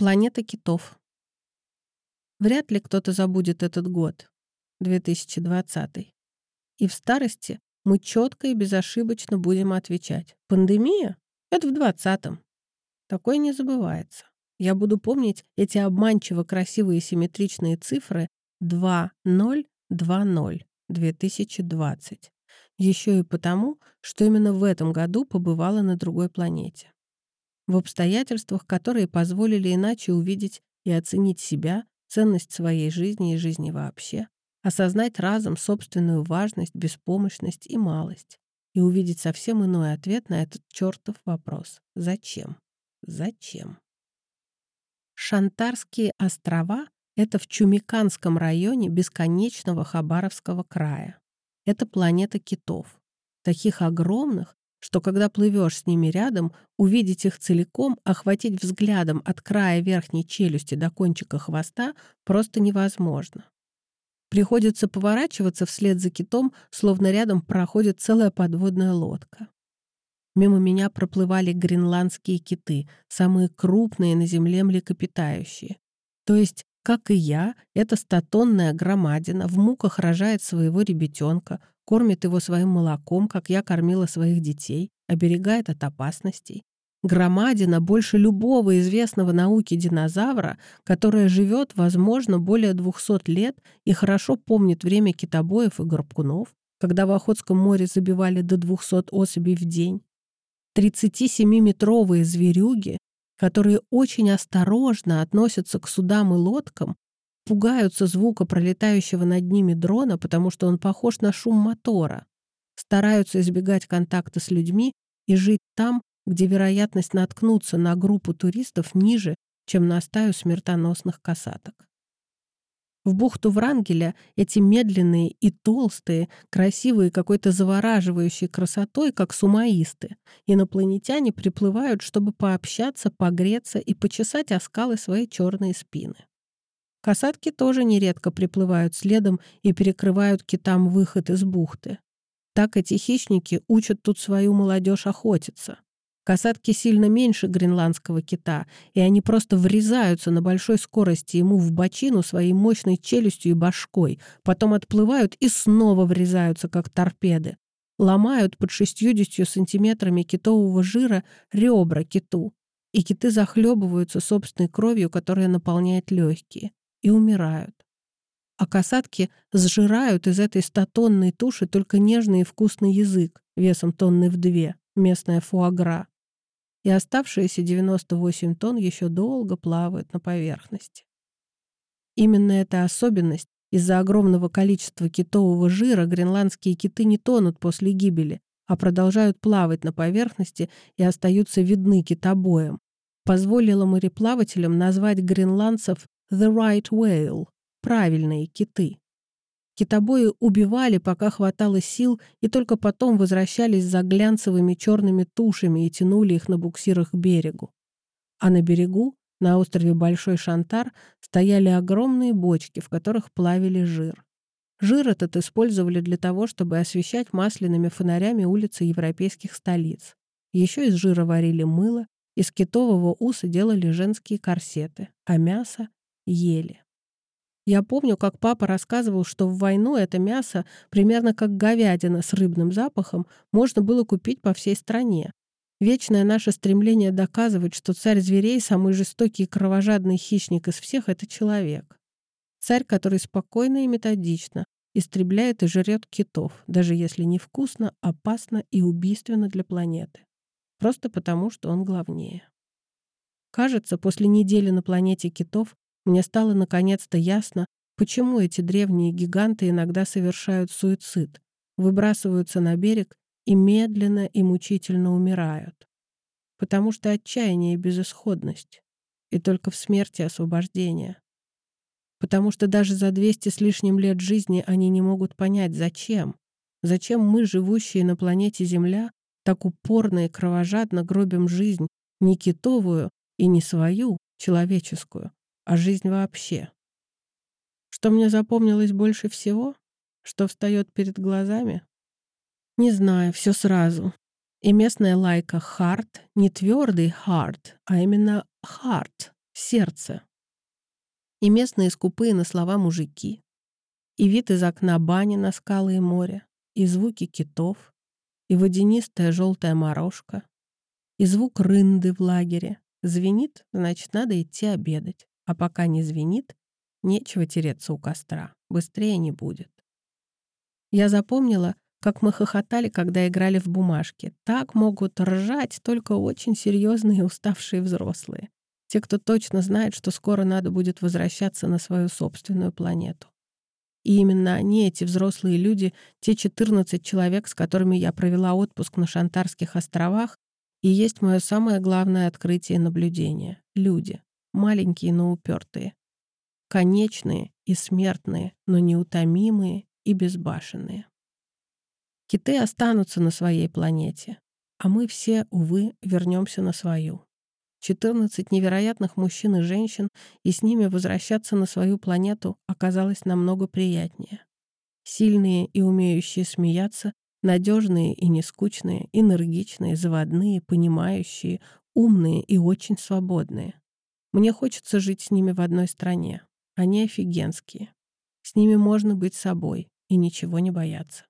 Планета китов. Вряд ли кто-то забудет этот год, 2020. И в старости мы четко и безошибочно будем отвечать. Пандемия? Это в 20-м. Такое не забывается. Я буду помнить эти обманчиво красивые симметричные цифры 2020 2020. Еще и потому, что именно в этом году побывала на другой планете в обстоятельствах, которые позволили иначе увидеть и оценить себя, ценность своей жизни и жизни вообще, осознать разом собственную важность, беспомощность и малость и увидеть совсем иной ответ на этот чертов вопрос. Зачем? Зачем? Шантарские острова — это в Чумиканском районе бесконечного Хабаровского края. Это планета китов. Таких огромных, что когда плывешь с ними рядом, увидеть их целиком, охватить взглядом от края верхней челюсти до кончика хвоста просто невозможно. Приходится поворачиваться вслед за китом, словно рядом проходит целая подводная лодка. Мимо меня проплывали гренландские киты, самые крупные на земле млекопитающие. То есть, как и я, эта статонная громадина в муках рожает своего ребятенка, кормит его своим молоком, как я кормила своих детей, оберегает от опасностей. Громадина больше любого известного науки динозавра, которая живет, возможно, более 200 лет и хорошо помнит время китобоев и горбкунов, когда в Охотском море забивали до 200 особей в день. 37-метровые зверюги, которые очень осторожно относятся к судам и лодкам, пугаются звука пролетающего над ними дрона, потому что он похож на шум мотора, стараются избегать контакта с людьми и жить там, где вероятность наткнуться на группу туристов ниже, чем на стаю смертоносных касаток. В бухту Врангеля эти медленные и толстые, красивые какой-то завораживающей красотой, как сумаисты, инопланетяне приплывают, чтобы пообщаться, погреться и почесать о скалы свои черные спины. Касатки тоже нередко приплывают следом и перекрывают китам выход из бухты. Так эти хищники учат тут свою молодежь охотиться. Касатки сильно меньше гренландского кита, и они просто врезаются на большой скорости ему в бочину своей мощной челюстью и башкой, потом отплывают и снова врезаются, как торпеды. Ломают под 60 сантиметрами китового жира ребра киту, и киты захлебываются собственной кровью, которая наполняет легкие и умирают. А касатки сжирают из этой стотонной туши только нежный и вкусный язык, весом тонны в две, местная фуагра. И оставшиеся 98 тонн еще долго плавают на поверхности. Именно эта особенность из-за огромного количества китового жира гренландские киты не тонут после гибели, а продолжают плавать на поверхности и остаются видны китобоем, позволила мореплавателям назвать гренландцев The right whale — правильные киты. Китобои убивали, пока хватало сил, и только потом возвращались за глянцевыми черными тушами и тянули их на буксирах к берегу. А на берегу, на острове Большой Шантар, стояли огромные бочки, в которых плавили жир. Жир этот использовали для того, чтобы освещать масляными фонарями улицы европейских столиц. Еще из жира варили мыло, из китового уса делали женские корсеты, а мясо ели. Я помню, как папа рассказывал, что в войну это мясо, примерно как говядина с рыбным запахом, можно было купить по всей стране. Вечное наше стремление доказывать, что царь зверей, самый жестокий и кровожадный хищник из всех, это человек. Царь, который спокойно и методично истребляет и жрет китов, даже если невкусно, опасно и убийственно для планеты. Просто потому, что он главнее. Кажется, после недели на планете китов мне стало наконец-то ясно, почему эти древние гиганты иногда совершают суицид, выбрасываются на берег и медленно и мучительно умирают. Потому что отчаяние и безысходность, и только в смерти освобождение. Потому что даже за 200 с лишним лет жизни они не могут понять, зачем. Зачем мы, живущие на планете Земля, так упорно и кровожадно гробим жизнь, не китовую и не свою, человеческую, а жизнь вообще. Что мне запомнилось больше всего? Что встает перед глазами? Не знаю, все сразу. И местная лайка «Heart» не твердый «hard», а именно «heart» — сердце. И местные скупые на слова мужики, и вид из окна бани на скалы и море, и звуки китов, и водянистая желтая морошка, и звук рынды в лагере. Звенит, значит, надо идти обедать. А пока не звенит, нечего тереться у костра. Быстрее не будет. Я запомнила, как мы хохотали, когда играли в бумажки. Так могут ржать только очень серьезные уставшие взрослые. Те, кто точно знает, что скоро надо будет возвращаться на свою собственную планету. И именно они, эти взрослые люди, те 14 человек, с которыми я провела отпуск на Шантарских островах, и есть мое самое главное открытие и наблюдение. Люди. Маленькие, но упертые. Конечные и смертные, но неутомимые и безбашенные. Киты останутся на своей планете, а мы все, увы, вернемся на свою. 14 невероятных мужчин и женщин, и с ними возвращаться на свою планету оказалось намного приятнее. Сильные и умеющие смеяться, надежные и нескучные, энергичные, заводные, понимающие, умные и очень свободные. Мне хочется жить с ними в одной стране. Они офигенские. С ними можно быть собой и ничего не бояться.